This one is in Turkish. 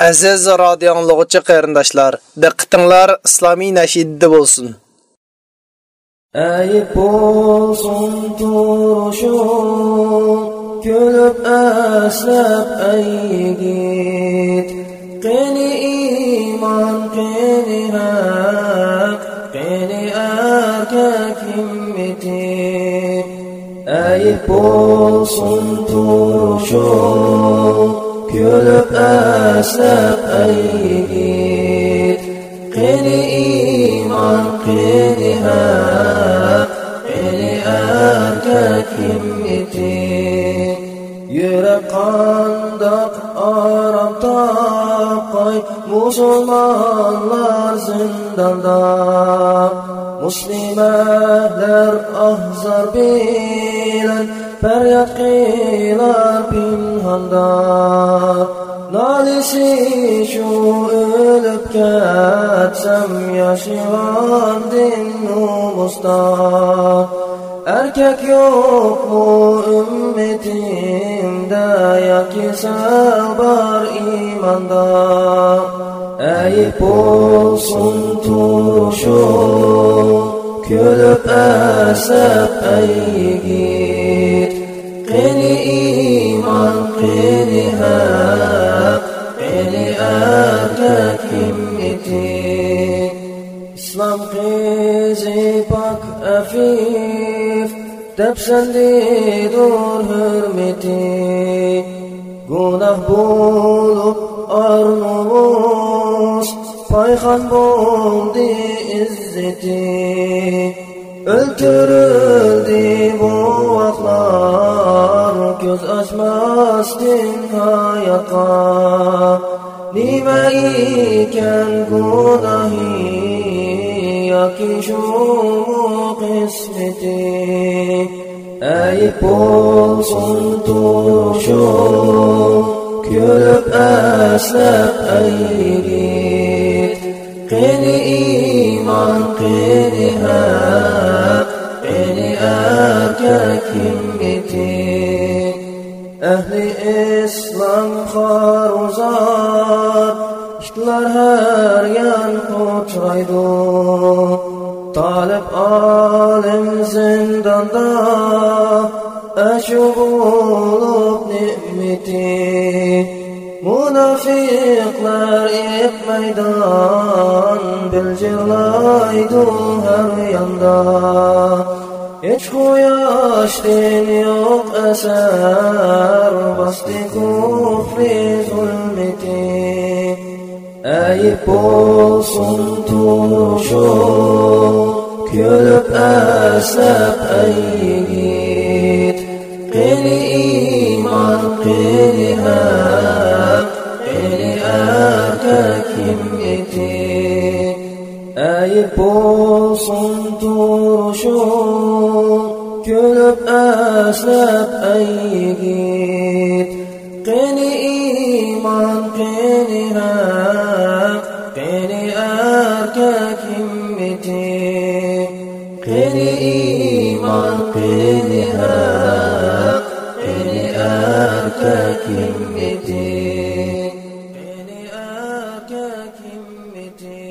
Aziz radio anglagıcı qarindaşlar, diqqətinizlər İslami nəşiddə olsun. Ayıp olsun turuşun, gülüp əsləb ey yigit. Qəni iman, qəni haq, qəni erkek himmeti. Ayıp olsun turuşun, aslab ay yigit qani iymon qani haq qani erkak himmati yurak qandoq orom topqay musulmonlar zindonda muslimalar ahzor bilan feryat qilar pinhanda nolisi shu o'lib ketsam yashagan din nomusda erkak yo'qmu ummetimda yoki sabar imonda ayib bo'lsin turishim kulib asab ay yigit haq qani erkak himmati islom qizi pok afif depsendidur hürmeti. Gunoh bo'lib arnumus payxon bo'ldi izzati o'ltirildi bu vaqtlar göz açmasdın hayata Nime iken gunahi yakışumu kısmeti Ayıp olsun tuşum Körüp əslab əyriyit Qini iman, qini haq Qini əkək himmitin Ehli İslam karuzar Şutlar her yan uçraydı Talep alim zindanda Eşub olup nimeti Munafiqlar ip meydan Bilcirlaydı her yanda Hech quyoshden yo'q asar Bosdi kufri zulmeti Ayib bo'lsin tushu Kulib aslab ayyigit Qili iman, qili haq Qili erkakim etik ayib bo'lsin turishim kulib aslab ay yigit qani iymon qani haq qani erkak himmati qani iymon qani haq qani erkak himmati qani erkak himmati